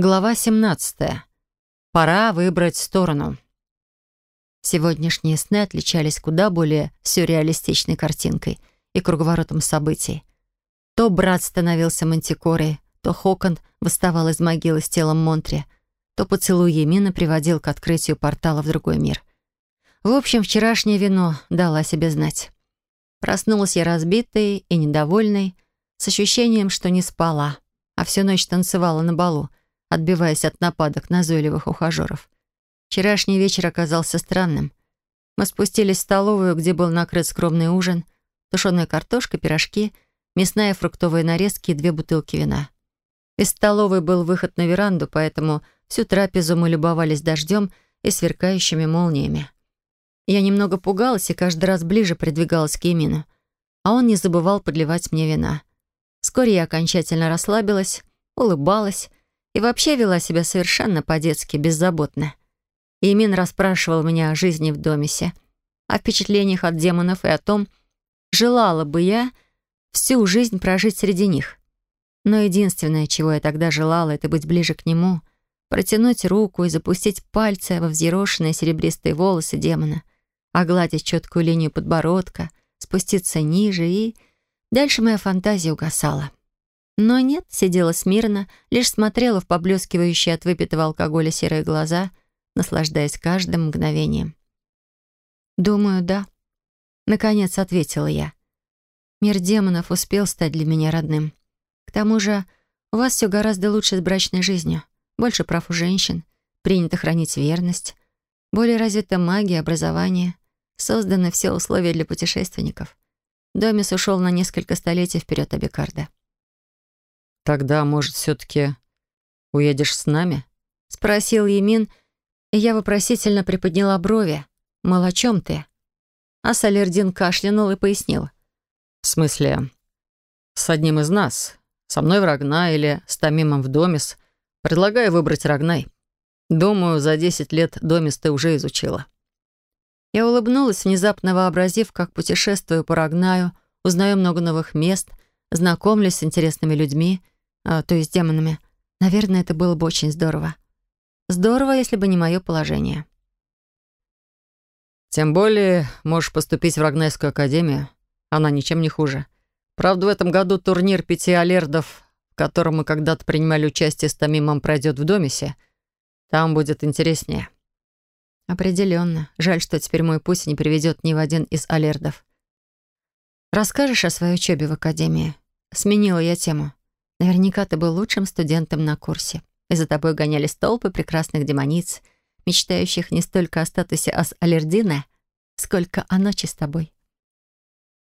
Глава 17. Пора выбрать сторону. Сегодняшние сны отличались куда более сюрреалистичной картинкой и круговоротом событий. То брат становился мантикорой, то Хокон восставал из могилы с телом Монтри, то поцелуй Емина приводил к открытию портала в другой мир. В общем, вчерашнее вино дало о себе знать. Проснулась я разбитой и недовольной, с ощущением, что не спала, а всю ночь танцевала на балу, отбиваясь от нападок назойливых ухажеров. Вчерашний вечер оказался странным. Мы спустились в столовую, где был накрыт скромный ужин, тушеная картошка, пирожки, мясная фруктовая нарезки и две бутылки вина. Из столовой был выход на веранду, поэтому всю трапезу мы любовались дождем и сверкающими молниями. Я немного пугалась и каждый раз ближе придвигалась к Емину, а он не забывал подливать мне вина. Вскоре я окончательно расслабилась, улыбалась и вообще вела себя совершенно по-детски, беззаботно. Имин расспрашивал меня о жизни в Домисе, о впечатлениях от демонов и о том, желала бы я всю жизнь прожить среди них. Но единственное, чего я тогда желала, это быть ближе к нему, протянуть руку и запустить пальцы во взъерошенные серебристые волосы демона, огладить четкую линию подбородка, спуститься ниже и... Дальше моя фантазия угасала. Но нет, сидела смирно, лишь смотрела в поблескивающие от выпитого алкоголя серые глаза, наслаждаясь каждым мгновением. «Думаю, да», — наконец ответила я. «Мир демонов успел стать для меня родным. К тому же у вас все гораздо лучше с брачной жизнью. Больше прав у женщин, принято хранить верность, более развита магия, образование, созданы все условия для путешественников. Домис ушел на несколько столетий вперед Абикарда. «Тогда, может, все-таки уедешь с нами?» — спросил Емин, и я вопросительно приподняла брови. «Мол, о чем ты?» А Салердин кашлянул и пояснил. «В смысле, с одним из нас, со мной в Рагна или с Томимом в Домис, предлагаю выбрать Рагнай. Думаю, за десять лет Домис ты уже изучила». Я улыбнулась, внезапно вообразив, как путешествую по Рагнаю, узнаю много новых мест, знакомлюсь с интересными людьми — а, то есть демонами. Наверное, это было бы очень здорово. Здорово, если бы не мое положение. Тем более можешь поступить в Рагнайскую академию. Она ничем не хуже. Правда, в этом году турнир пяти алердов, в котором мы когда-то принимали участие с Томимом, пройдет в Домисе. Там будет интереснее. Определенно. Жаль, что теперь мой путь не приведет ни в один из алердов. Расскажешь о своей учебе в академии? Сменила я тему. Наверняка ты был лучшим студентом на курсе. И за тобой гонялись толпы прекрасных демониц, мечтающих не столько о статусе Ас-Алердина, сколько о ночи с тобой.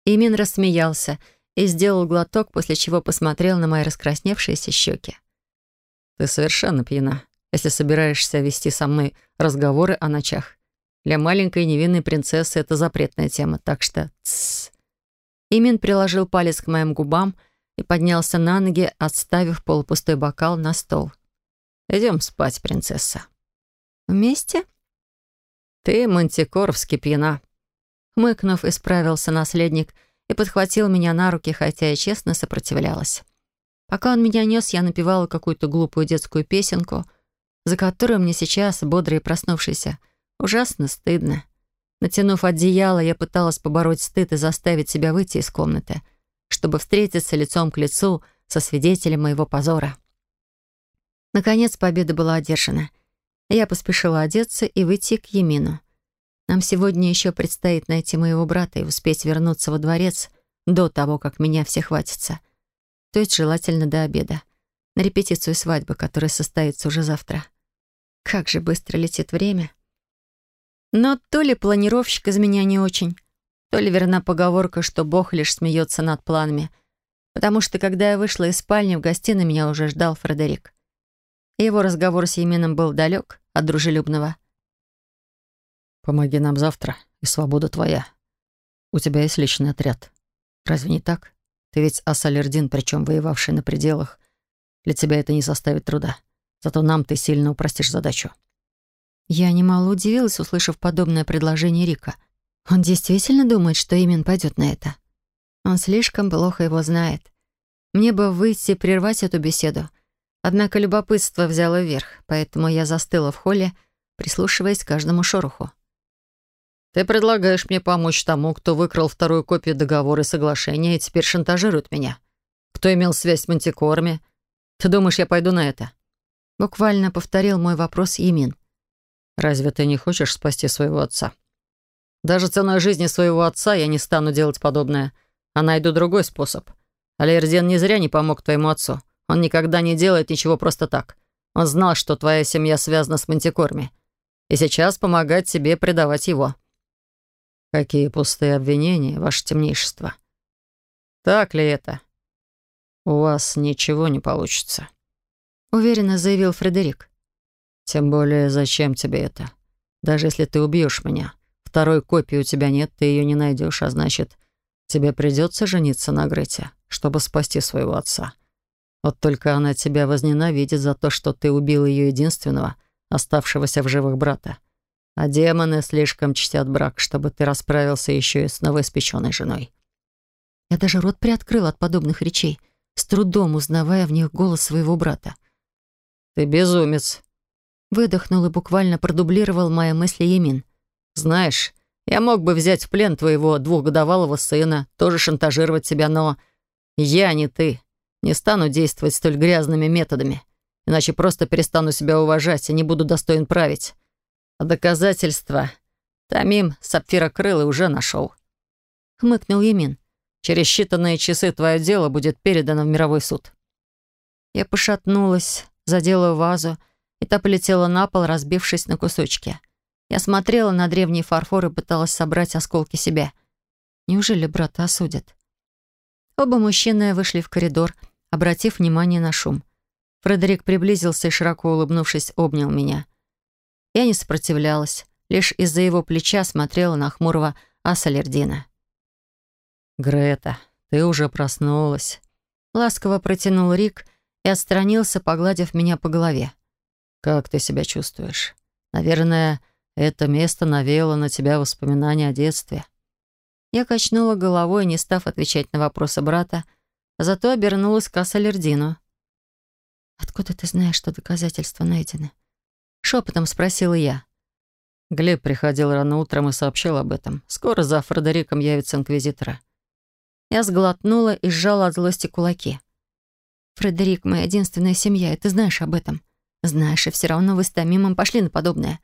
Имин рассмеялся и сделал глоток, после чего посмотрел на мои раскрасневшиеся щеки. «Ты совершенно пьяна, если собираешься вести со мной разговоры о ночах. Для маленькой невинной принцессы это запретная тема, так что тссс». Имин приложил палец к моим губам — поднялся на ноги, отставив полупустой бокал на стол. «Идем спать, принцесса». «Вместе?» «Ты, Мантикоровский, пьяна». Хмыкнув, исправился наследник и подхватил меня на руки, хотя я честно сопротивлялась. Пока он меня нес, я напевала какую-то глупую детскую песенку, за которую мне сейчас, бодрый и проснувшийся, ужасно стыдно. Натянув одеяло, я пыталась побороть стыд и заставить себя выйти из комнаты — чтобы встретиться лицом к лицу со свидетелем моего позора. Наконец победа была одержана. Я поспешила одеться и выйти к Емину. Нам сегодня еще предстоит найти моего брата и успеть вернуться во дворец до того, как меня все хватится. То есть желательно до обеда. На репетицию свадьбы, которая состоится уже завтра. Как же быстро летит время. Но то ли планировщик из меня не очень, то ли верна поговорка, что Бог лишь смеется над планами, потому что, когда я вышла из спальни, в гостиной меня уже ждал Фредерик. его разговор с Емином был далек от дружелюбного. «Помоги нам завтра, и свобода твоя. У тебя есть личный отряд. Разве не так? Ты ведь Асалердин, причем воевавший на пределах. Для тебя это не составит труда. Зато нам ты сильно упростишь задачу». Я немало удивилась, услышав подобное предложение Рика — он действительно думает, что Имин пойдет на это? Он слишком плохо его знает. Мне бы выйти и прервать эту беседу. Однако любопытство взяло верх, поэтому я застыла в холле, прислушиваясь к каждому шороху. «Ты предлагаешь мне помочь тому, кто выкрал вторую копию договора и соглашения и теперь шантажирует меня? Кто имел связь с Мантикорами? Ты думаешь, я пойду на это?» Буквально повторил мой вопрос Емин. «Разве ты не хочешь спасти своего отца?» «Даже ценой жизни своего отца я не стану делать подобное, а найду другой способ. Алерден не зря не помог твоему отцу. Он никогда не делает ничего просто так. Он знал, что твоя семья связана с Мантикорми, и сейчас помогает себе предавать его». «Какие пустые обвинения, ваше темнейшество!» «Так ли это?» «У вас ничего не получится», — уверенно заявил Фредерик. «Тем более, зачем тебе это? Даже если ты убьешь меня, второй копии у тебя нет, ты ее не найдешь, а значит, тебе придется жениться на Грете, чтобы спасти своего отца. Вот только она тебя возненавидит за то, что ты убил ее единственного, оставшегося в живых брата. А демоны слишком чтят брак, чтобы ты расправился еще и с новоиспеченной женой. Я даже рот приоткрыл от подобных речей, с трудом узнавая в них голос своего брата. «Ты безумец!» Выдохнул и буквально продублировал мои мысли Емин. «Знаешь, я мог бы взять в плен твоего двухгодовалого сына, тоже шантажировать тебя, но я не ты. Не стану действовать столь грязными методами, иначе просто перестану себя уважать и не буду достоин править. А доказательства Тамим Сапфира-Крылый уже нашел. Хмыкнул Емин. Через считанные часы твое дело будет передано в мировой суд. Я пошатнулась, задела вазу, и та полетела на пол, разбившись на кусочки. Я смотрела на древний фарфор и пыталась собрать осколки себя. Неужели брата осудят? Оба мужчины вышли в коридор, обратив внимание на шум. Фредерик приблизился и, широко улыбнувшись, обнял меня. Я не сопротивлялась, лишь из-за его плеча смотрела на хмурого Ассалердина. «Грета, ты уже проснулась», — ласково протянул Рик и отстранился, погладив меня по голове. «Как ты себя чувствуешь? Наверное, это место навеяло на тебя воспоминания о детстве». Я качнула головой, не став отвечать на вопросы брата, а зато обернулась к Ассалердину. «Откуда ты знаешь, что доказательства найдены?» Шепотом спросила я. Глеб приходил рано утром и сообщил об этом. Скоро за Фредериком явится инквизитора. Я сглотнула и сжала от злости кулаки. «Фредерик, моя единственная семья, и ты знаешь об этом. Знаешь, и все равно вы с Томимом пошли на подобное».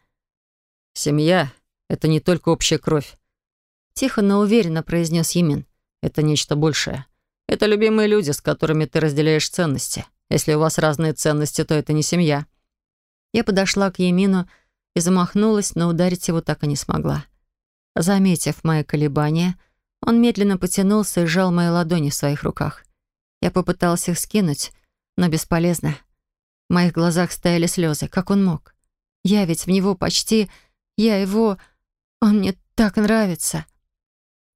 «Семья — это не только общая кровь», — тихо, но уверенно произнес Емин. «Это нечто большее. Это любимые люди, с которыми ты разделяешь ценности. Если у вас разные ценности, то это не семья». Я подошла к Емину и замахнулась, но ударить его так и не смогла. Заметив мои колебания, он медленно потянулся и сжал мои ладони в своих руках. Я попыталась их скинуть, но бесполезно. В моих глазах стояли слезы. Как он мог? Я ведь в него почти... Я его... Он мне так нравится.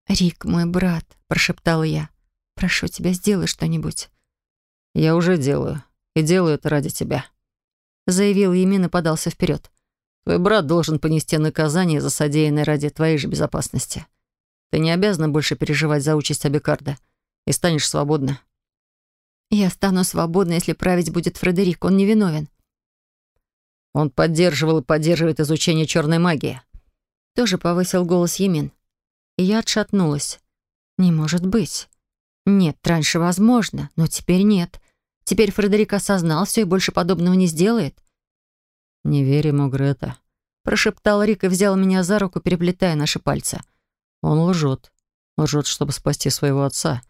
«Рик, мой брат», — прошептала я. «Прошу тебя, сделай что-нибудь». «Я уже делаю. И делаю это ради тебя», заявил Емин и подался вперед. «Твой брат должен понести наказание за содеянное ради твоей же безопасности. Ты не обязана больше переживать за участь Абикарда и станешь свободна». «Я стану свободна, если править будет Фредерик. Он невиновен». «Он поддерживал и поддерживает изучение черной магии». Тоже повысил голос Емин. И я отшатнулась. «Не может быть. Нет, раньше возможно, но теперь нет. Теперь Фредерик осознал все и больше подобного не сделает. «Не верь ему, Грета», — прошептал Рик и взял меня за руку, переплетая наши пальцы. «Он лжет. Лжет, чтобы спасти своего отца.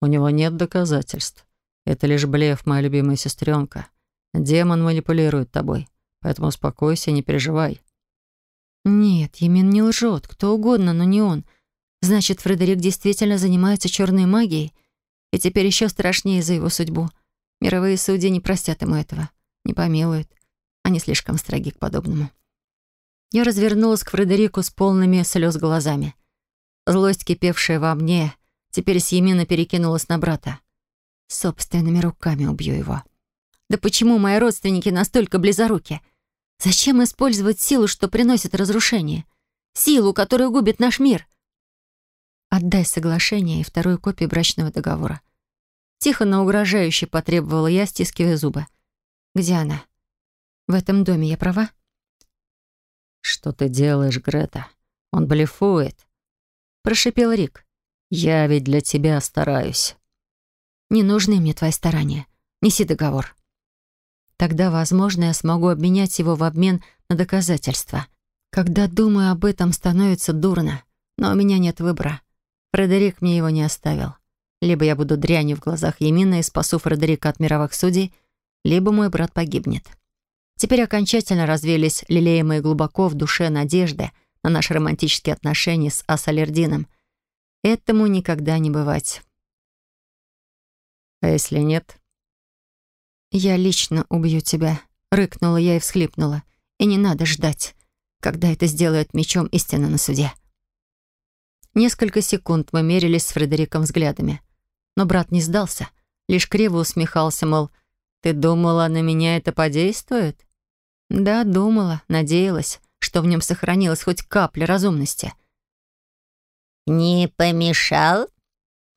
У него нет доказательств. Это лишь блеф, моя любимая сестренка. Демон манипулирует тобой, поэтому успокойся и не переживай». «Нет, Емин не лжет. Кто угодно, но не он. Значит, Фредерик действительно занимается черной магией, и теперь еще страшнее за его судьбу». Мировые судьи не простят ему этого, не помилуют. Они слишком строги к подобному. Я развернулась к Фредерику с полными слез глазами. Злость, кипевшая во мне, теперь с Емина перекинулась на брата. Собственными руками убью его. Да почему мои родственники настолько близоруки? Зачем использовать силу, что приносит разрушение? Силу, которая губит наш мир? Отдай соглашение и вторую копию брачного договора. Тихо, но угрожающе потребовала я, стискивая зубы. Где она? В этом доме я права? «Что ты делаешь, Грета? Он блефует», — прошипел Рик. «Я ведь для тебя стараюсь». «Не нужны мне твои старания. Неси договор». Тогда, возможно, я смогу обменять его в обмен на доказательства. Когда думаю об этом, становится дурно. Но у меня нет выбора. Фредерик мне его не оставил. Либо я буду дрянью в глазах Емина и спасу Фредерика от мировых судей, либо мой брат погибнет. Теперь окончательно развеялись лелеемые глубоко в душе надежды на наши романтические отношения с Асалердином. Этому никогда не бывать. А если нет? «Я лично убью тебя», — рыкнула я и всхлипнула. «И не надо ждать, когда это сделают мечом истины на суде». Несколько секунд мы мерились с Фредериком взглядами. Но брат не сдался, лишь криво усмехался, мол, «Ты думала, на меня это подействует?» Да, думала, надеялась, что в нем сохранилась хоть капля разумности. «Не помешал?»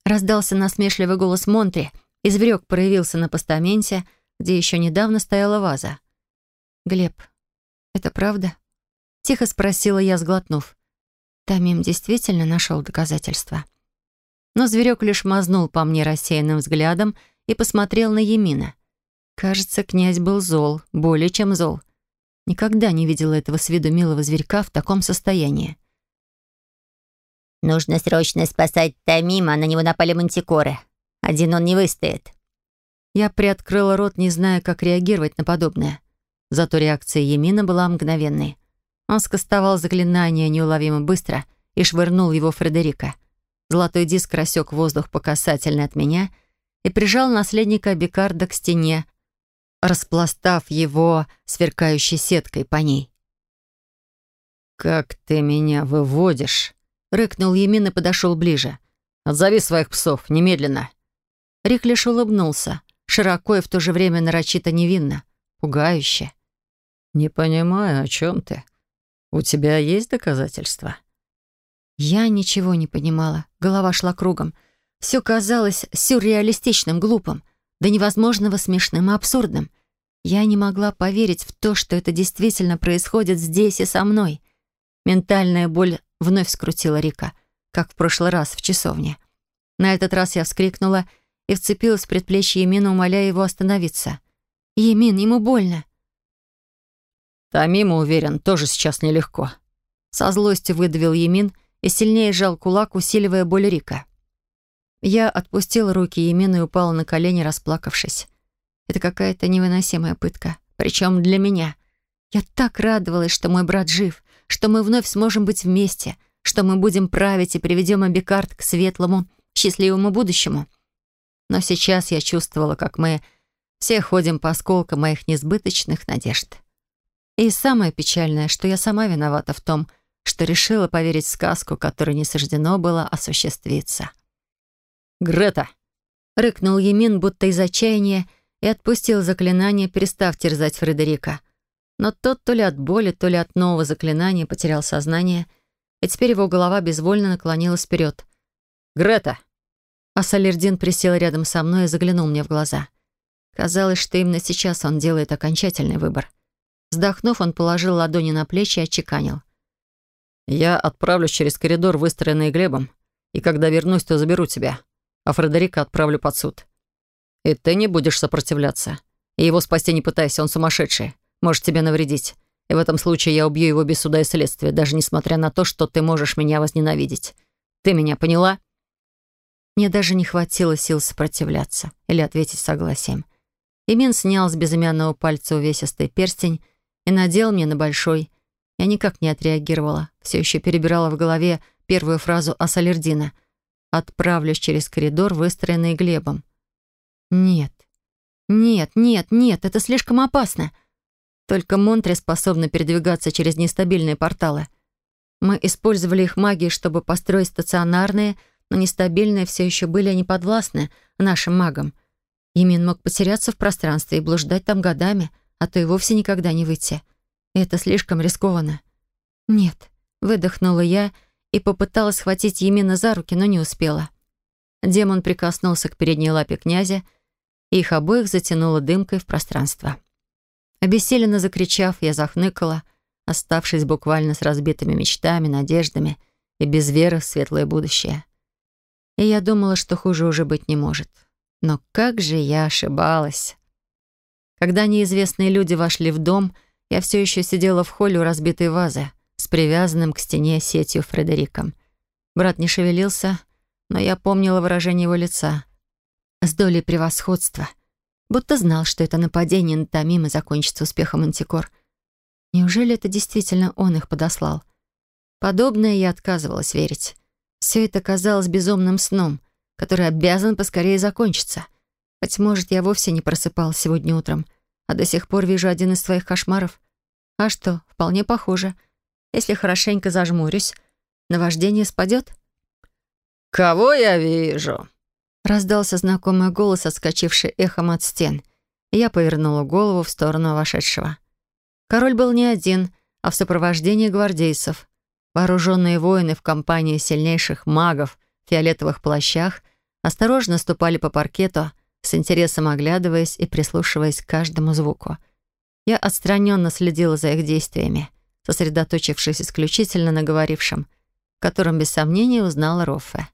Раздался насмешливый голос Монтри, и зверек проявился на постаменте, где еще недавно стояла ваза. «Глеб, это правда?» Тихо спросила я, сглотнув. Тамим действительно нашел доказательства. Но зверек лишь мазнул по мне рассеянным взглядом и посмотрел на Емина. Кажется, князь был зол, более чем зол. Никогда не видела этого с виду милого зверька в таком состоянии. «Нужно срочно спасать Тамима, на него напали мантикоры. Один он не выстоит». Я приоткрыла рот, не зная, как реагировать на подобное. Зато реакция Емина была мгновенной. Он скостовал заклинание неуловимо быстро и швырнул его Фредерика. Золотой диск рассек воздух по касательной от меня и прижал наследника Бикарда к стене, распластав его сверкающей сеткой по ней. «Как ты меня выводишь?» — рыкнул Емин и подошел ближе. «Отзови своих псов, немедленно!» Рик лишь улыбнулся широко и в то же время нарочито невинно, пугающе. «Не понимаю, о чем ты. У тебя есть доказательства?» Я ничего не понимала, голова шла кругом. Все казалось сюрреалистичным, глупым, до невозможного смешным и абсурдным. Я не могла поверить в то, что это действительно происходит здесь и со мной. Ментальная боль вновь скрутила Рика, как в прошлый раз в часовне. На этот раз я вскрикнула и вцепилась в предплечье Емина, умоляя его остановиться. «Емин, ему больно!» «Тамима, уверен, тоже сейчас нелегко». Со злостью выдавил Емин и сильнее сжал кулак, усиливая боль Рика. Я отпустила руки Емина и упала на колени, расплакавшись. Это какая-то невыносимая пытка. Причем для меня. Я так радовалась, что мой брат жив, что мы вновь сможем быть вместе, что мы будем править и приведем Абикард к светлому, счастливому будущему. Но сейчас я чувствовала, как мы все ходим по осколкам моих несбыточных надежд. И самое печальное, что я сама виновата в том, что решила поверить в сказку, которой не суждено было осуществиться. «Грета!» — рыкнул Емин, будто из отчаяния, и отпустил заклинание, перестав терзать Фредерика. Но тот то ли от боли, то ли от нового заклинания потерял сознание, и теперь его голова безвольно наклонилась вперед. «Грета!» А Салердин присел рядом со мной и заглянул мне в глаза. Казалось, что именно сейчас он делает окончательный выбор. Вздохнув, он положил ладони на плечи и отчеканил. «Я отправлюсь через коридор, выстроенный Глебом, и когда вернусь, то заберу тебя, а Фредерика отправлю под суд. И ты не будешь сопротивляться. И его спасти не пытайся, он сумасшедший, может тебе навредить. И в этом случае я убью его без суда и следствия, даже несмотря на то, что ты можешь меня возненавидеть. Ты меня поняла?» Мне даже не хватило сил сопротивляться или ответить согласием. Имин снял с безымянного пальца увесистый перстень и надел мне на большой. Я никак не отреагировала, все еще перебирала в голове первую фразу Асалердина. «Отправлюсь через коридор, выстроенный Глебом». «Нет, нет, нет, нет, это слишком опасно. Только Монтре способны передвигаться через нестабильные порталы. Мы использовали их магии, чтобы построить стационарные, но нестабильные все еще были они подвластны нашим магам. Имин мог потеряться в пространстве и блуждать там годами, а то и вовсе никогда не выйти. Это слишком рискованно. «Нет», — выдохнула я и попыталась схватить Емина за руки, но не успела. Демон прикоснулся к передней лапе князя, и их обоих затянуло дымкой в пространство. Обессиленно закричав, я захныкала, оставшись буквально с разбитыми мечтами, надеждами и без веры в светлое будущее. И я думала, что хуже уже быть не может. Но как же я ошибалась. Когда неизвестные люди вошли в дом, я все еще сидела в холле у разбитой вазы с привязанным к стене сетью Фредериком. Брат не шевелился, но я помнила выражение его лица. С долей превосходства. Будто знал, что это нападение на Томима закончится успехом Антикор. Неужели это действительно он их подослал? Подобное я отказывалась верить. Все это казалось безумным сном, который обязан поскорее закончиться. Быть может, я вовсе не просыпалась сегодня утром, а до сих пор вижу один из твоих кошмаров. А что, вполне похоже. Если хорошенько зажмурюсь, наваждение спадет. «Кого я вижу?» Раздался знакомый голос, отскочивший эхом от стен. я повернула голову в сторону вошедшего. Король был не один, а в сопровождении гвардейцев. Вооруженные воины в компании сильнейших магов в фиолетовых плащах осторожно ступали по паркету, с интересом оглядываясь и прислушиваясь к каждому звуку. Я отстраненно следила за их действиями, сосредоточившись исключительно на говорившем, в котором без сомнения узнала Роффе.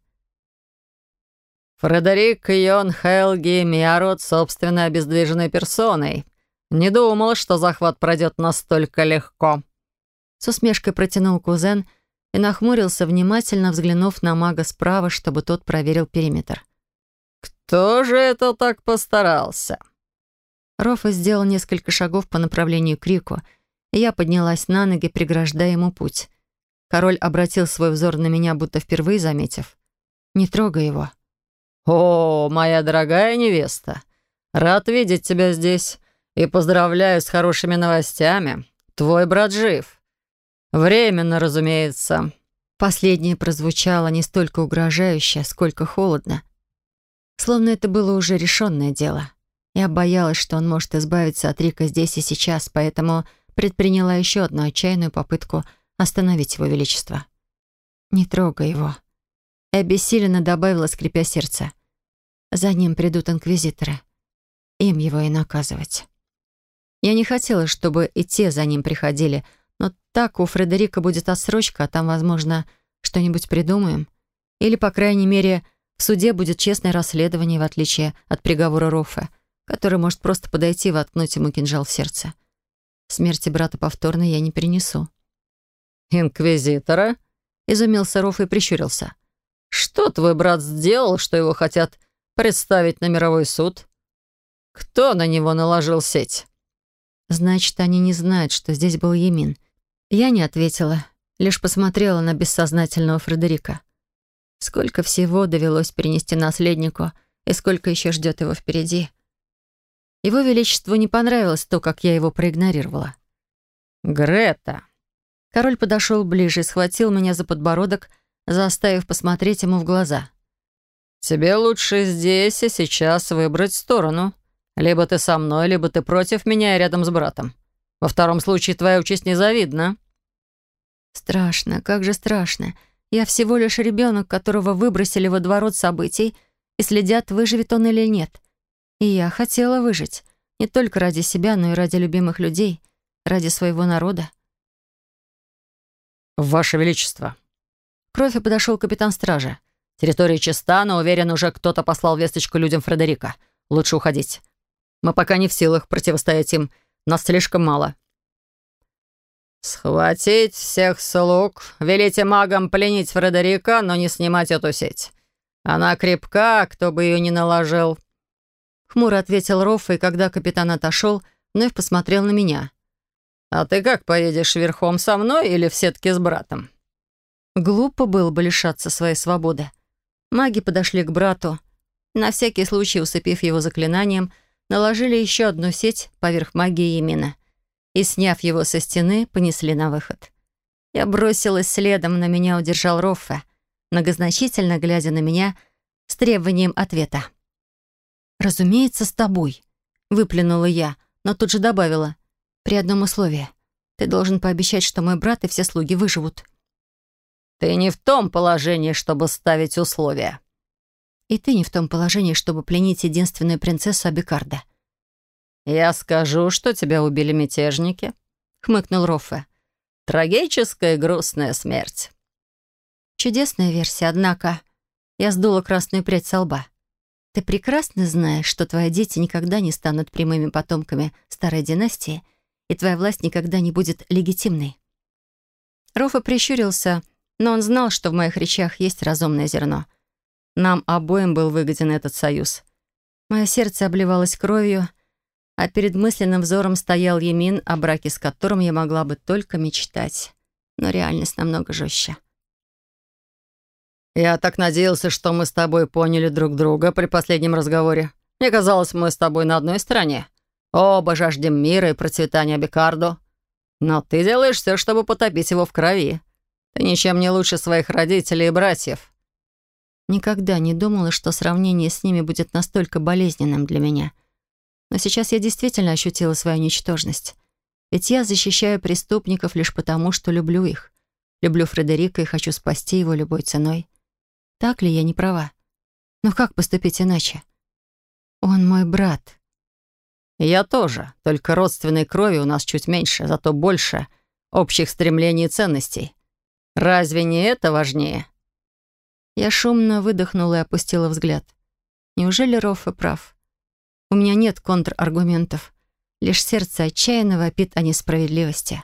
Фредерик Йон Хелги Миарот собственной обездвиженной персоной. Не думал, что захват пройдет настолько легко». С усмешкой протянул кузен и нахмурился, внимательно взглянув на мага справа, чтобы тот проверил периметр. «Кто же это так постарался?» Рофа сделал несколько шагов по направлению к Рику, и я поднялась на ноги, преграждая ему путь. Король обратил свой взор на меня, будто впервые заметив. «Не трогай его», «О, моя дорогая невеста, рад видеть тебя здесь и поздравляю с хорошими новостями. Твой брат жив. Временно, разумеется». Последнее прозвучало не столько угрожающе, сколько холодно. Словно это было уже решенное дело. Я боялась, что он может избавиться от Рика здесь и сейчас, поэтому предприняла еще одну отчаянную попытку остановить его величество. «Не трогай его», и обессиленно добавила, скрипя сердце. «За ним придут инквизиторы. Им его и наказывать». Я не хотела, чтобы и те за ним приходили, но так у Фредерика будет отсрочка, а там, возможно, что-нибудь придумаем. Или, по крайней мере, в суде будет честное расследование, в отличие от приговора Роффа, который может просто подойти и воткнуть ему кинжал в сердце. Смерти брата повторно я не перенесу. «Инквизитора?» — изумился Рофф и прищурился. Что твой брат сделал, что его хотят представить на мировой суд? Кто на него наложил сеть? Значит, они не знают, что здесь был Емин. Я не ответила, лишь посмотрела на бессознательного Фредерика. Сколько всего довелось перенести наследнику, и сколько еще ждет его впереди. Его Величеству не понравилось то, как я его проигнорировала. «Грета!» Король подошел ближе и схватил меня за подбородок, заставив посмотреть ему в глаза. «Тебе лучше здесь и сейчас выбрать сторону. Либо ты со мной, либо ты против меня и рядом с братом. Во втором случае твоя участь незавидна». «Страшно, как же страшно. Я всего лишь ребенок, которого выбросили во дворот событий и следят, выживет он или нет. И я хотела выжить. Не только ради себя, но и ради любимых людей, ради своего народа». «Ваше Величество», кровь и подошел капитан стражи. «Территория чиста, но уверен, уже кто-то послал весточку людям Фредерика. Лучше уходить. Мы пока не в силах противостоять им. Нас слишком мало». «Схватить всех слуг, велите магам пленить Фредерика, но не снимать эту сеть. Она крепка, кто бы ее ни наложил». Хмуро ответил Рофф, и когда капитан отошел, вновь посмотрел на меня. «А ты как поедешь верхом со мной или в сетке с братом?» Глупо было бы лишаться своей свободы. Маги подошли к брату. На всякий случай, усыпив его заклинанием, наложили еще одну сеть поверх магии Емина и, сняв его со стены, понесли на выход. Я бросилась следом, на меня удержал Роффе, многозначительно глядя на меня с требованием ответа. «Разумеется, с тобой», — выплюнула я, но тут же добавила, «при одном условии. Ты должен пообещать, что мой брат и все слуги выживут». Ты не в том положении, чтобы ставить условия. И ты не в том положении, чтобы пленить единственную принцессу Абикарда. я скажу, что тебя убили мятежники», — хмыкнул Роффе. «Трагическая и грустная смерть». Чудесная версия, однако. Я сдула красную прядь со лба. Ты прекрасно знаешь, что твои дети никогда не станут прямыми потомками старой династии, и твоя власть никогда не будет легитимной. Рофа прищурился, но он знал, что в моих речах есть разумное зерно. Нам обоим был выгоден этот союз. Мое сердце обливалось кровью, а перед мысленным взором стоял Емин, о браке с которым я могла бы только мечтать. Но реальность намного жестче. «Я так надеялся, что мы с тобой поняли друг друга при последнем разговоре. Мне казалось, мы с тобой на одной стороне. Оба жаждем мира и процветания Бекарду. Но ты делаешь все, чтобы потопить его в крови. Ты ничем не лучше своих родителей и братьев». Никогда не думала, что сравнение с ними будет настолько болезненным для меня. Но сейчас я действительно ощутила свою ничтожность. Ведь я защищаю преступников лишь потому, что люблю их. Люблю Фредерика и хочу спасти его любой ценой. Так ли я не права? Но как поступить иначе? Он мой брат. Я тоже, только родственной крови у нас чуть меньше, зато больше общих стремлений и ценностей. Разве не это важнее? Я шумно выдохнула и опустила взгляд. Неужели Роффе прав? У меня нет контраргументов. Лишь сердце отчаянно вопит о несправедливости.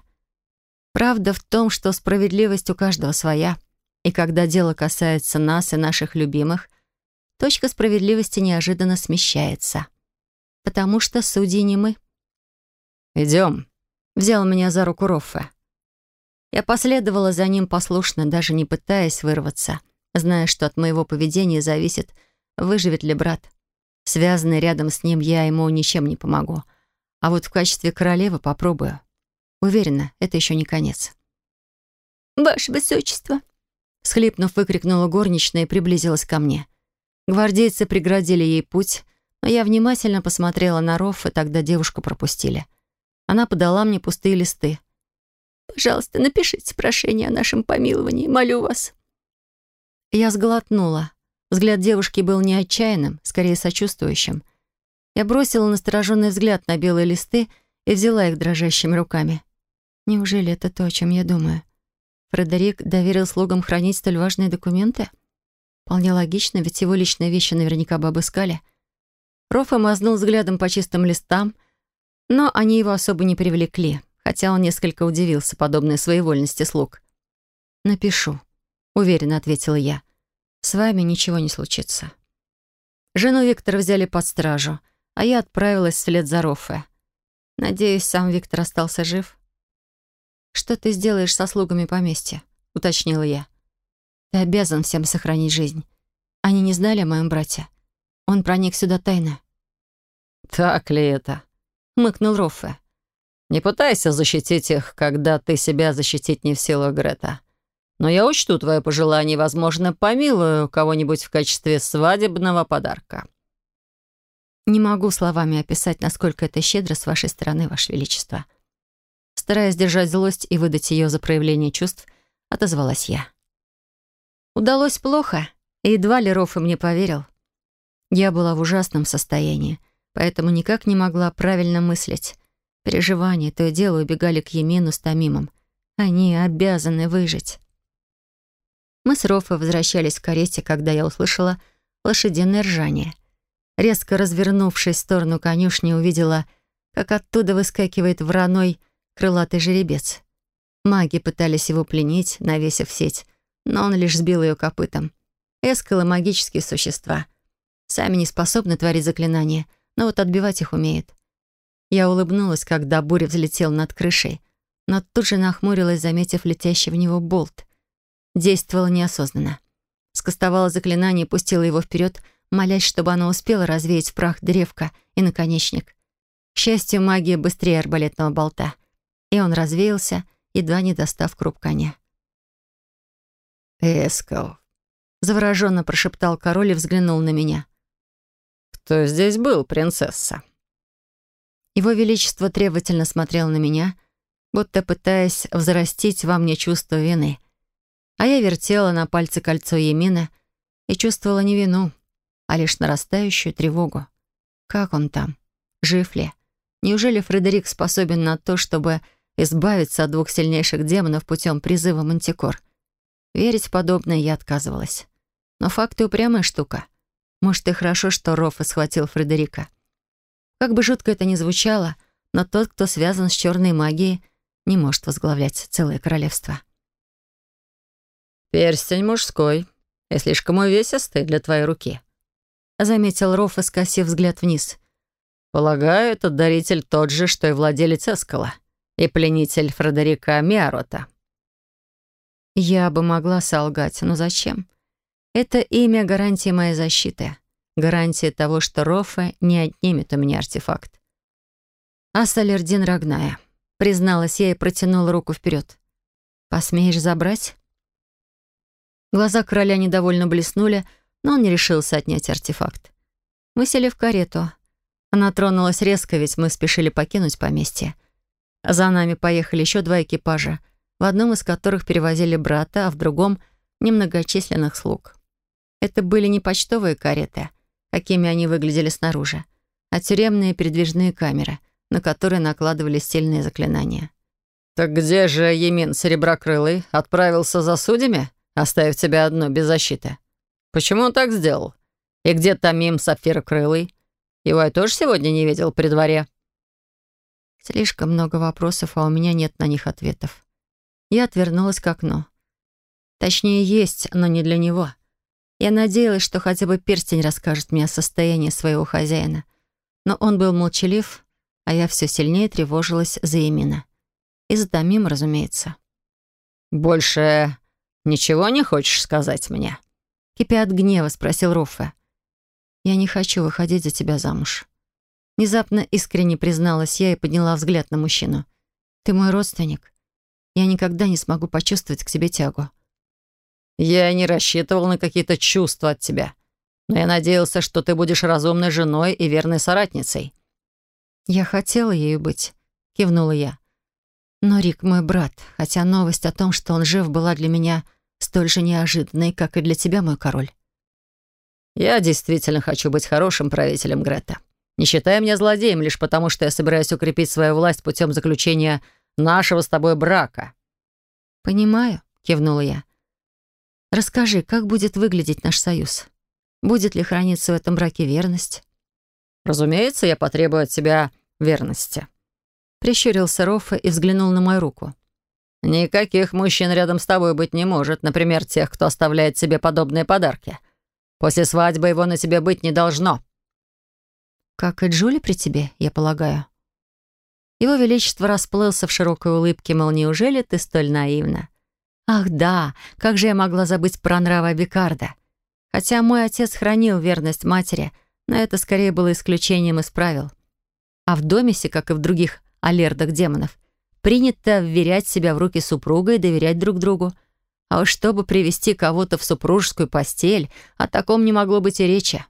Правда в том, что справедливость у каждого своя — и когда дело касается нас и наших любимых, точка справедливости неожиданно смещается. Потому что судьи не мы. «Идем», — взял меня за руку Роффе. Я последовала за ним послушно, даже не пытаясь вырваться, зная, что от моего поведения зависит, выживет ли брат. Связанный рядом с ним, я ему ничем не помогу. А вот в качестве королевы попробую. Уверена, это еще не конец. «Ваше Высочество», Схлипнув, выкрикнула горничная и приблизилась ко мне. Гвардейцы преградили ей путь, но я внимательно посмотрела на ров, и тогда девушку пропустили. Она подала мне пустые листы. «Пожалуйста, напишите прошение о нашем помиловании, молю вас». Я сглотнула. Взгляд девушки был не отчаянным, скорее сочувствующим. Я бросила настороженный взгляд на белые листы и взяла их дрожащими руками. Неужели это то, о чем я думаю? Фредерик доверил слугам хранить столь важные документы? Вполне логично, ведь его личные вещи наверняка бы обыскали. Рофа мазнул взглядом по чистым листам, но они его особо не привлекли, хотя он несколько удивился подобной своевольности слуг. «Напишу», — уверенно ответила я. «С вами ничего не случится». Жену Виктора взяли под стражу, а я отправилась вслед за Рофе. Надеюсь, сам Виктор остался жив. «Что ты сделаешь со слугами поместья?» — уточнила я. «Ты обязан всем сохранить жизнь. Они не знали о моем брате. Он проник сюда тайно». «Так ли это?» — мыкнул Роффе. «Не пытайся защитить их, когда ты себя защитить не в силу, Грета. Но я учту твое пожелание и, возможно, помилую кого-нибудь в качестве свадебного подарка». «Не могу словами описать, насколько это щедро с вашей стороны, Ваше Величество», Стараясь держать злость и выдать ее за проявление чувств, отозвалась я. Удалось плохо, и едва ли Роф и мне поверил. Я была в ужасном состоянии, поэтому никак не могла правильно мыслить. Переживания то и дело убегали к Емину с Томимом. Они обязаны выжить. Мы с Рофой возвращались в карете, когда я услышала лошадиное ржание. Резко развернувшись в сторону конюшни, увидела, как оттуда выскакивает враной крылатый жеребец. Маги пытались его пленить, навесив сеть, но он лишь сбил ее копытом. Эскалы — магические существа. Сами не способны творить заклинания, но вот отбивать их умеют. Я улыбнулась, когда буря взлетел над крышей, но тут же нахмурилась, заметив летящий в него болт. Действовала неосознанно. Скостовала заклинание и пустила его вперед, молясь, чтобы оно успело развеять в прах древко и наконечник. К счастью, магия быстрее арбалетного болта — и он развеялся, едва не достав круп коня. «Эскал», — завороженно прошептал король и взглянул на меня. «Кто здесь был, принцесса?» Его Величество требовательно смотрел на меня, будто пытаясь взрастить во мне чувство вины. А я вертела на пальце кольцо Емина и чувствовала не вину, а лишь нарастающую тревогу. Как он там? Жив ли? Неужели Фредерик способен на то, чтобы избавиться от двух сильнейших демонов путем призыва Мантикор? Верить в подобное я отказывалась. Но факты упрямая штука. Может, и хорошо, что Роффа схватил Фредерика. Как бы жутко это ни звучало, но тот, кто связан с черной магией, не может возглавлять целое королевство. «Перстень мужской и слишком увесистый для твоей руки», — заметил Роффа, скосив взгляд вниз. «Полагаю, этот даритель тот же, что и владелец Эскала и пленитель Фредерика Миарота». Я бы могла солгать, но зачем? Это имя гарантии моей защиты. Гарантия того, что Рофа не отнимет у меня артефакт. Ассалердин Рогная. Призналась я и протянула руку вперед. «Посмеешь забрать?» Глаза короля недовольно блеснули, но он не решился отнять артефакт. Мы сели в карету. Она тронулась резко, ведь мы спешили покинуть поместье. За нами поехали еще два экипажа, в одном из которых перевозили брата, а в другом — немногочисленных слуг. Это были не почтовые кареты, какими они выглядели снаружи, а тюремные передвижные камеры, на которые накладывались сильные заклинания. «Так где же Емин Сереброкрылый? Отправился за судьями, оставив тебя одно без защиты? Почему он так сделал? И где Тамим Сапфирокрылый? Его я тоже сегодня не видел при дворе». Слишком много вопросов, а у меня нет на них ответов. Я отвернулась к окну. Точнее, есть, но не для него. Я надеялась, что хотя бы перстень расскажет мне о состоянии своего хозяина. Но он был молчалив, а я все сильнее тревожилась за Емина. И за Тамим, разумеется. «Больше ничего не хочешь сказать мне?» Кипя от гнева, спросил Руфе. «Я не хочу выходить за тебя замуж». Внезапно искренне призналась я и подняла взгляд на мужчину. «Ты мой родственник. Я никогда не смогу почувствовать к себе тягу. Я не рассчитывал на какие-то чувства от тебя, но я надеялся, что ты будешь разумной женой и верной соратницей». «Я хотела ею быть», — кивнула я. «Но Рик мой брат, хотя новость о том, что он жив, была для меня столь же неожиданной, как и для тебя, мой король». «Я действительно хочу быть хорошим правителем Грета. Не считай меня злодеем лишь потому, что я собираюсь укрепить свою власть путем заключения нашего с тобой брака». «Понимаю», — кивнула я. Расскажи, как будет выглядеть наш союз? Будет ли храниться в этом браке верность? Разумеется, я потребую от тебя верности. Прищурился Роффа и взглянул на мою руку. Никаких мужчин рядом с тобой быть не может, например, тех, кто оставляет себе подобные подарки. После свадьбы его на тебе быть не должно. Как и Джули при тебе, я полагаю. Его Величество расплылся в широкой улыбке, мол, неужели ты столь наивна? Ах да, как же я могла забыть про нравы Бикарда? Хотя мой отец хранил верность матери, но это скорее было исключением из правил. А в Домисе, как и в других аллердах демонов, принято вверять себя в руки супруга и доверять друг другу. А уж чтобы привести кого-то в супружескую постель, о таком не могло быть и речи.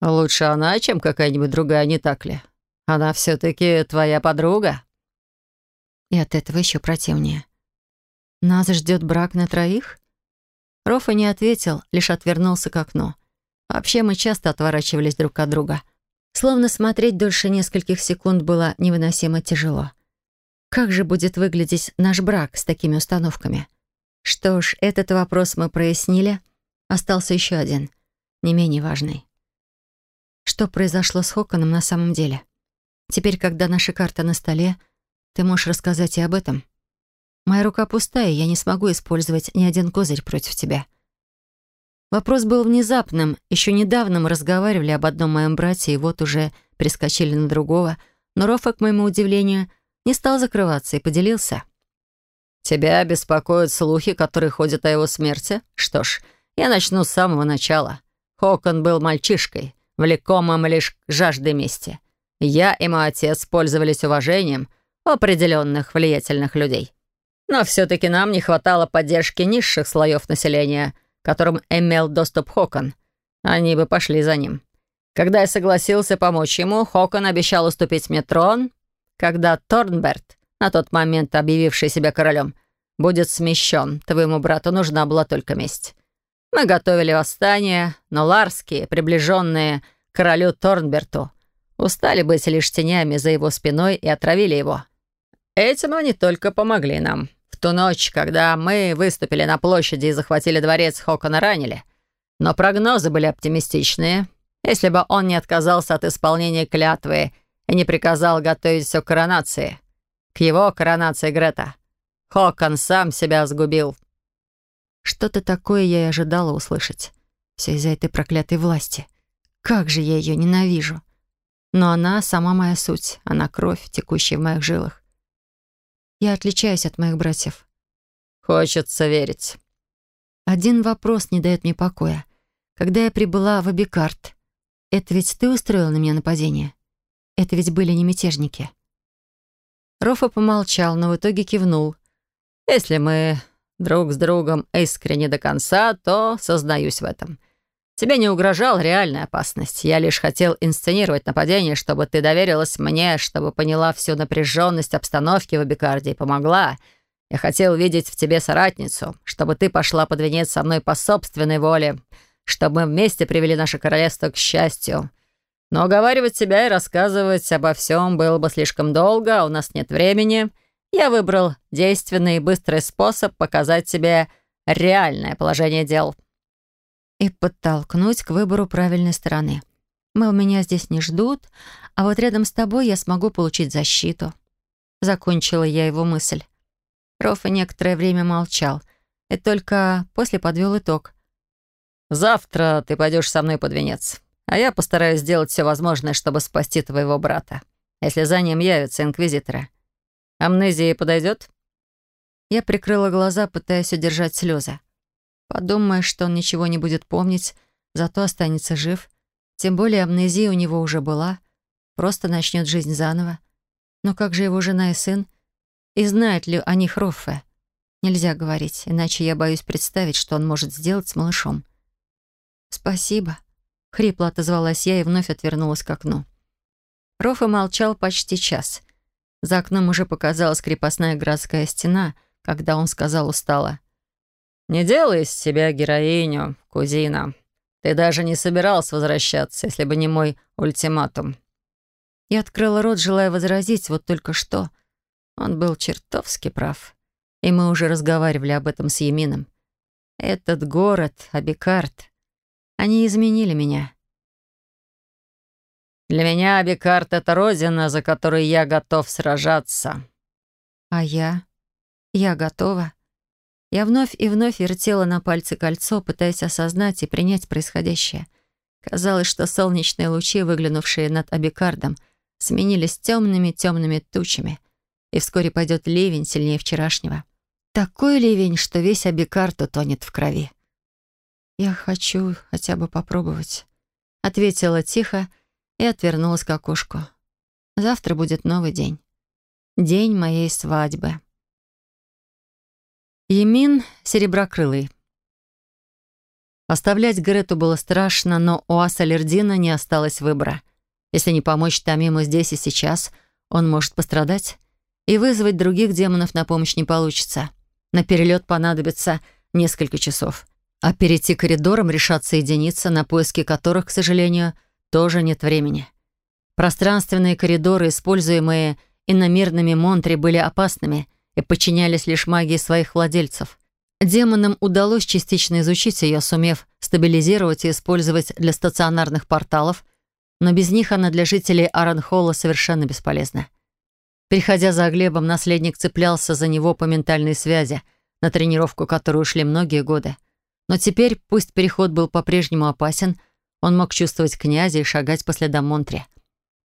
«Лучше она, чем какая-нибудь другая, не так ли? Она все-таки твоя подруга?» И от этого еще противнее. «Нас ждет брак на троих?» Рофа не ответил, лишь отвернулся к окну. Вообще мы часто отворачивались друг от друга. Словно смотреть дольше нескольких секунд было невыносимо тяжело. Как же будет выглядеть наш брак с такими установками? Что ж, этот вопрос мы прояснили. Остался еще один, не менее важный. Что произошло с Хоконом на самом деле? Теперь, когда наша карта на столе, ты можешь рассказать и об этом?» Моя рука пустая, я не смогу использовать ни один козырь против тебя. Вопрос был внезапным. Еще недавно мы разговаривали об одном моем брате, и вот уже прискочили на другого. Но Рофа, к моему удивлению, не стал закрываться и поделился. «Тебя беспокоят слухи, которые ходят о его смерти? Что ж, я начну с самого начала. Хокон был мальчишкой, влекомым лишь жаждой мести. Я и мой отец пользовались уважением у определенных влиятельных людей. Но все-таки нам не хватало поддержки низших слоев населения, которым имел доступ Хокон. Они бы пошли за ним. Когда я согласился помочь ему, Хокон обещал уступить мне трон, когда Торнберт, на тот момент объявивший себя королем, будет смещен. Твоему брату нужна была только месть. Мы готовили восстание, но ларские, приближенные королю Торнберту, устали быть лишь тенями за его спиной и отравили его. Этим они только помогли нам. Ту ночь, когда мы выступили на площади и захватили дворец, Хокона ранили. Но прогнозы были оптимистичные. Если бы он не отказался от исполнения клятвы и не приказал готовить все к коронации. К его коронации Грета. Хокон сам себя сгубил. Что-то такое я и ожидала услышать. Все из-за этой проклятой власти. Как же я ее ненавижу. Но она сама моя суть, она кровь, текущая в моих жилах. Я отличаюсь от моих братьев. Хочется верить. Один вопрос не дает мне покоя. Когда я прибыла в Абикарт, это ведь ты устроил на меня нападение? Это ведь были не мятежники. Рофа помолчал, но в итоге кивнул. Если мы друг с другом искренне до конца, то сознаюсь в этом. Тебе не угрожала реальная опасность. Я лишь хотел инсценировать нападение, чтобы ты доверилась мне, чтобы поняла всю напряженность обстановки в Абикарде и помогла. Я хотел видеть в тебе соратницу, чтобы ты пошла под венец со мной по собственной воле, чтобы мы вместе привели наше королевство к счастью. Но уговаривать тебя и рассказывать обо всем было бы слишком долго, а у нас нет времени. Я выбрал действенный и быстрый способ показать тебе реальное положение дел» и подтолкнуть к выбору правильной стороны. Мол, меня здесь не ждут, а вот рядом с тобой я смогу получить защиту. Закончила я его мысль. Рофа некоторое время молчал и только после подвел итог. «Завтра ты пойдешь со мной под венец, а я постараюсь сделать все возможное, чтобы спасти твоего брата, если за ним явятся инквизиторы. Амнезия подойдет?» Я прикрыла глаза, пытаясь удержать слезы. Подумаешь, что он ничего не будет помнить, зато останется жив. Тем более амнезия у него уже была. Просто начнет жизнь заново. Но как же его жена и сын? И знает ли о них Роффе? Нельзя говорить, иначе я боюсь представить, что он может сделать с малышом. «Спасибо», — хрипло отозвалась я и вновь отвернулась к окну. Роффе молчал почти час. За окном уже показалась крепостная городская стена, когда он сказал устало — «Не делай из себя героиню, кузина. Ты даже не собирался возвращаться, если бы не мой ультиматум». Я открыла рот, желая возразить, вот только что. Он был чертовски прав. И мы уже разговаривали об этом с Емином. Этот город, Абикарт, они изменили меня. «Для меня Абикарт — это родина, за которой я готов сражаться». «А я? Я готова?» Я вновь и вновь вертела на пальце кольцо, пытаясь осознать и принять происходящее. Казалось, что солнечные лучи, выглянувшие над Абикардом, сменились темными-темными тучами, и вскоре пойдет ливень сильнее вчерашнего. Такой ливень, что весь Абикард утонет в крови. «Я хочу хотя бы попробовать», — ответила тихо и отвернулась к окошку. «Завтра будет новый день. День моей свадьбы». Емин Сереброкрылый. Оставлять Грету было страшно, но у Асалердина не осталось выбора. Если не помочь Тамиму здесь и сейчас, он может пострадать. И вызвать других демонов на помощь не получится. На перелет понадобится несколько часов. А перейти коридором решат соединиться, на поиски которых, к сожалению, тоже нет времени. Пространственные коридоры, используемые иномирными Монтри, были опасными — и подчинялись лишь магии своих владельцев. Демонам удалось частично изучить ее, сумев стабилизировать и использовать для стационарных порталов, но без них она для жителей Аранхола совершенно бесполезна. Переходя за Глебом, наследник цеплялся за него по ментальной связи, на тренировку которую ушли многие годы. Но теперь, пусть переход был по-прежнему опасен, он мог чувствовать князя и шагать по следам Монтри.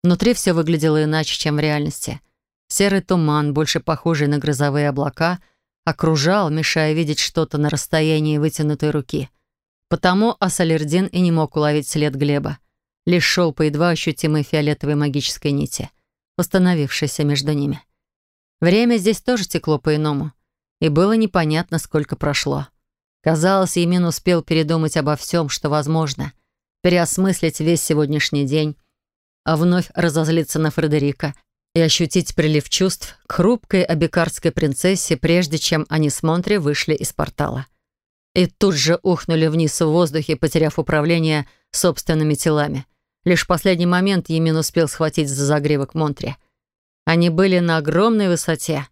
Внутри все выглядело иначе, чем в реальности — Серый туман, больше похожий на грозовые облака, окружал, мешая видеть что-то на расстоянии вытянутой руки. Потому Асалердин и не мог уловить след Глеба. Лишь шел по едва ощутимой фиолетовой магической нити, установившейся между ними. Время здесь тоже текло по-иному, и было непонятно, сколько прошло. Казалось, Емин успел передумать обо всем, что возможно, переосмыслить весь сегодняшний день, а вновь разозлиться на Фредерика — и ощутить прилив чувств к хрупкой абикарской принцессе, прежде чем они с Монтри вышли из портала. И тут же ухнули вниз в воздухе, потеряв управление собственными телами. Лишь в последний момент Емин успел схватить за загревок Монтри. Они были на огромной высоте,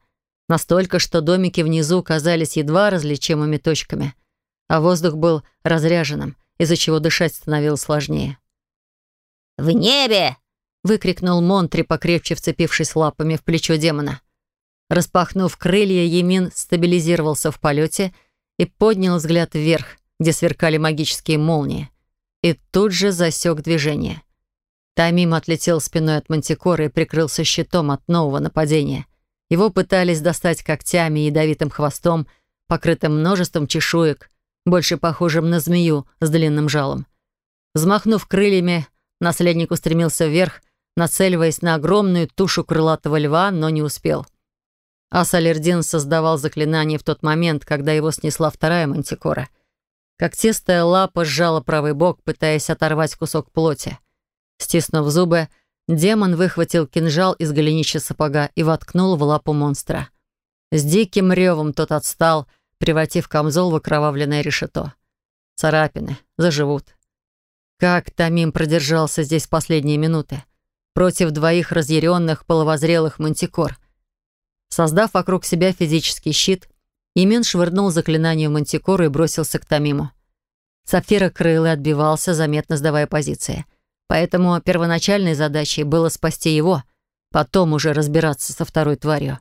настолько, что домики внизу казались едва различимыми точками, а воздух был разряженным, из-за чего дышать становилось сложнее. «В небе!» — выкрикнул Монтри, покрепче вцепившись лапами в плечо демона. Распахнув крылья, Емин стабилизировался в полете и поднял взгляд вверх, где сверкали магические молнии и тут же засек движение. Тамим отлетел спиной от мантикоры и прикрылся щитом от нового нападения. Его пытались достать когтями и ядовитым хвостом, покрытым множеством чешуек, больше похожим на змею с длинным жалом. Взмахнув крыльями, наследник устремился вверх, нацеливаясь на огромную тушу крылатого льва, но не успел. Асалердин создавал заклинание в тот момент, когда его снесла вторая мантикора — Когтистая лапа сжала правый бок, пытаясь оторвать кусок плоти. Стиснув зубы, демон выхватил кинжал из голенища сапога и воткнул в лапу монстра. С диким ревом тот отстал, превратив камзол в окровавленное решето. Царапины заживут. Как Тамим продержался здесь последние минуты? Против двоих разъяренных половозрелых мантикор. Создав вокруг себя физический щит, Имен швырнул заклинание мантикору и бросился к Тамиму. Сапфира и отбивался, заметно сдавая позиции. Поэтому первоначальной задачей было спасти его, потом уже разбираться со второй тварью.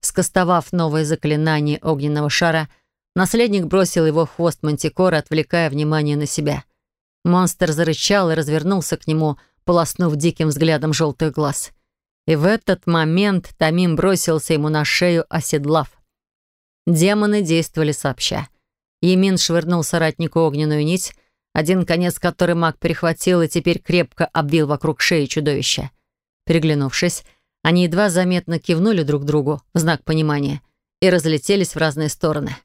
Скостовав новое заклинание огненного шара, наследник бросил его в хвост мантикора, отвлекая внимание на себя. Монстр зарычал и развернулся к нему, полоснув диким взглядом желтых глаз. И в этот момент Тамим бросился ему на шею, оседлав. Демоны действовали сообща. Емин швырнул соратнику огненную нить, один конец которой маг перехватил и теперь крепко обвил вокруг шеи чудовища. Переглянувшись, они едва заметно кивнули друг другу в знак понимания и разлетелись в разные стороны.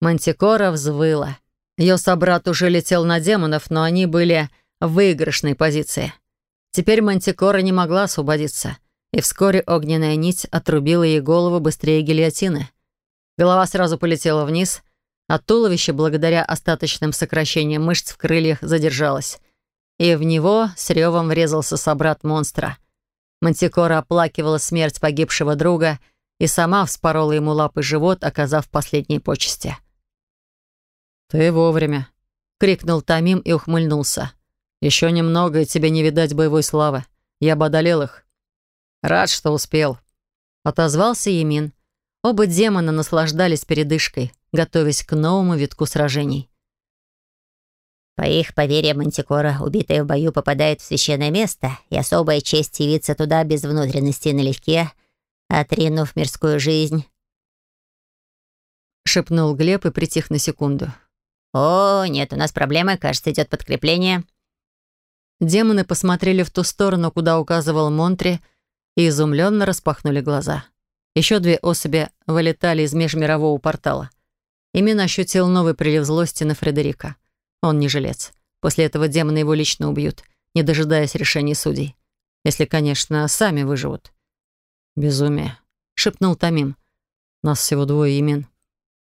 Мантикора взвыла. Ее собрат уже летел на демонов, но они были в выигрышной позиции. Теперь Мантикора не могла освободиться, и вскоре огненная нить отрубила ей голову быстрее гильотины — Голова сразу полетела вниз, а туловище, благодаря остаточным сокращениям мышц в крыльях, задержалось. И в него с ревом врезался собрат монстра. Мантикора оплакивала смерть погибшего друга и сама вспорола ему лапы живот, оказав последние почести. «Ты вовремя», — крикнул Тамим и ухмыльнулся. «Еще немного, и тебе не видать боевой славы. Я бы одолел их». «Рад, что успел», — отозвался Емин. Оба демона наслаждались передышкой, готовясь к новому витку сражений. По их поверьям, Мантикора, убитая в бою, попадает в священное место, и особая честь явиться туда без внутренности налегке, отринув мирскую жизнь. Шепнул Глеб и притих на секунду. «О, нет, у нас проблемы, кажется, идет подкрепление». Демоны посмотрели в ту сторону, куда указывал Монтри, и изумленно распахнули глаза. Еще две особи вылетали из межмирового портала. Именно ощутил новый прилив злости на Фредерика. Он не жилец. После этого демоны его лично убьют, не дожидаясь решений судей. Если, конечно, сами выживут. «Безумие», — шепнул Тамим. «Нас всего двое имен».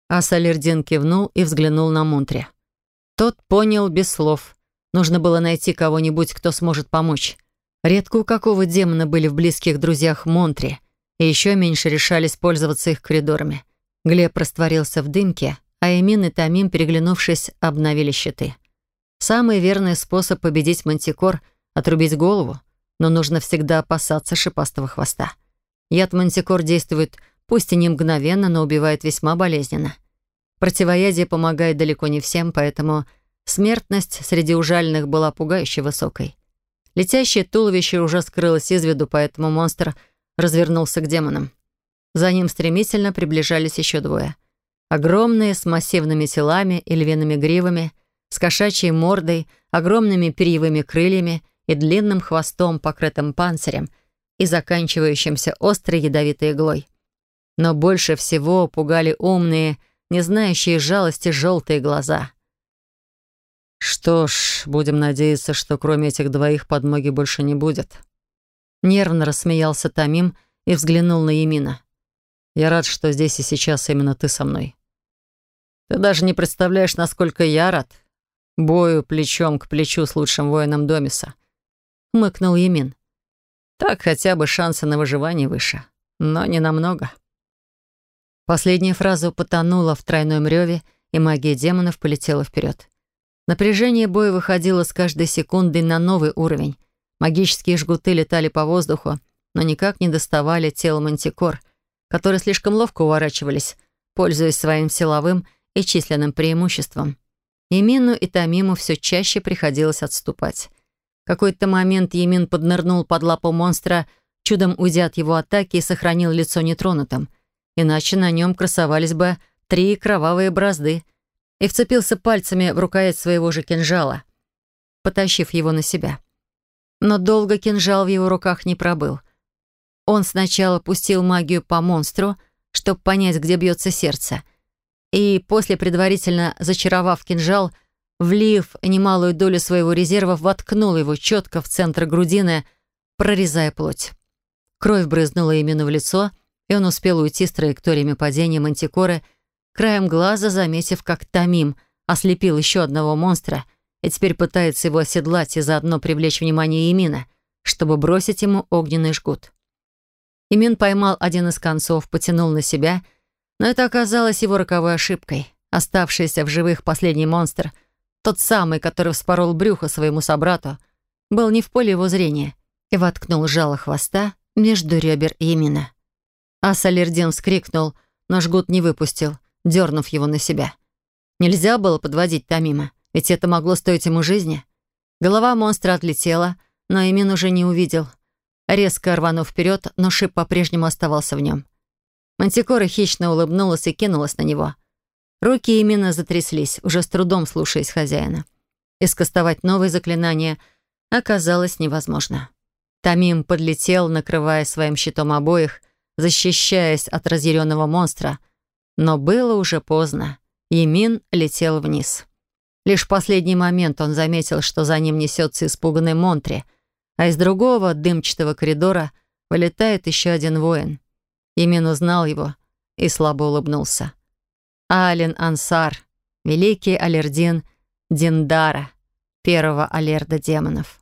А Салердин кивнул и взглянул на Мунтри. Тот понял без слов. Нужно было найти кого-нибудь, кто сможет помочь. Редко у какого демона были в близких друзьях Монтри — и еще меньше решались пользоваться их коридорами. Глеб растворился в дымке, а Эмин и Тамим, переглянувшись, обновили щиты. Самый верный способ победить мантикор — отрубить голову, но нужно всегда опасаться шипастого хвоста. Яд мантикор действует пусть и не мгновенно, но убивает весьма болезненно. Противоядие помогает далеко не всем, поэтому смертность среди ужальных была пугающе высокой. Летящее туловище уже скрылось из виду, поэтому монстр — развернулся к демонам. За ним стремительно приближались еще двое. Огромные, с массивными телами и львиными гривами, с кошачьей мордой, огромными перьевыми крыльями и длинным хвостом, покрытым панцирем и заканчивающимся острой ядовитой иглой. Но больше всего пугали умные, не знающие жалости желтые глаза. «Что ж, будем надеяться, что кроме этих двоих подмоги больше не будет», Нервно рассмеялся Тамим и взглянул на Емина. «Я рад, что здесь и сейчас именно ты со мной». «Ты даже не представляешь, насколько я рад. Бою плечом к плечу с лучшим воином Домиса. — хмыкнул Емин. «Так хотя бы шансы на выживание выше, но не намного». Последняя фраза потонула в тройном реве, и магия демонов полетела вперед. Напряжение боя выходило с каждой секундой на новый уровень. Магические жгуты летали по воздуху, но никак не доставали тело мантикор, которые слишком ловко уворачивались, пользуясь своим силовым и численным преимуществом. Емину и Тамиму все чаще приходилось отступать. В какой-то момент Емин поднырнул под лапу монстра, чудом уйдя от его атаки и сохранил лицо нетронутым. Иначе на нем красовались бы три кровавые бразды. И вцепился пальцами в рукоять своего же кинжала, потащив его на себя. Но долго кинжал в его руках не пробыл. Он сначала пустил магию по монстру, чтобы понять, где бьется сердце, и после, предварительно зачаровав кинжал, влив немалую долю своего резерва, воткнул его четко в центр грудины, прорезая плоть. Кровь брызнула именно в лицо, и он успел уйти с траекториями падения мантикоры, краем глаза заметив, как Тамим ослепил еще одного монстра и теперь пытается его оседлать и заодно привлечь внимание Емина, чтобы бросить ему огненный жгут. Имин поймал один из концов, потянул на себя — но это оказалось его роковой ошибкой. Оставшийся в живых последний монстр, тот самый, который вспорол брюхо своему собрату, был не в поле его зрения и воткнул жало хвоста между ребер Емина. Асалердин вскрикнул, но жгут не выпустил, дернув его на себя. Нельзя было подводить Тамима, ведь это могло стоить ему жизни. Голова монстра отлетела, но Емин уже не увидел. Резко рванув вперед, но шип по-прежнему оставался в нем. Мантикора хищно улыбнулась и кинулась на него. Руки именно затряслись, уже с трудом слушаясь хозяина. Искастовать новые заклинания оказалось невозможно. Тамим подлетел, накрывая своим щитом обоих, защищаясь от разъяренного монстра. Но было уже поздно. Емин летел вниз. Лишь в последний момент он заметил, что за ним несется испуганный Монтри, а из другого дымчатого коридора вылетает еще один воин — Имин узнал его и слабо улыбнулся. Ален Ансар, великий Алердин Диндара, первого Алерда демонов.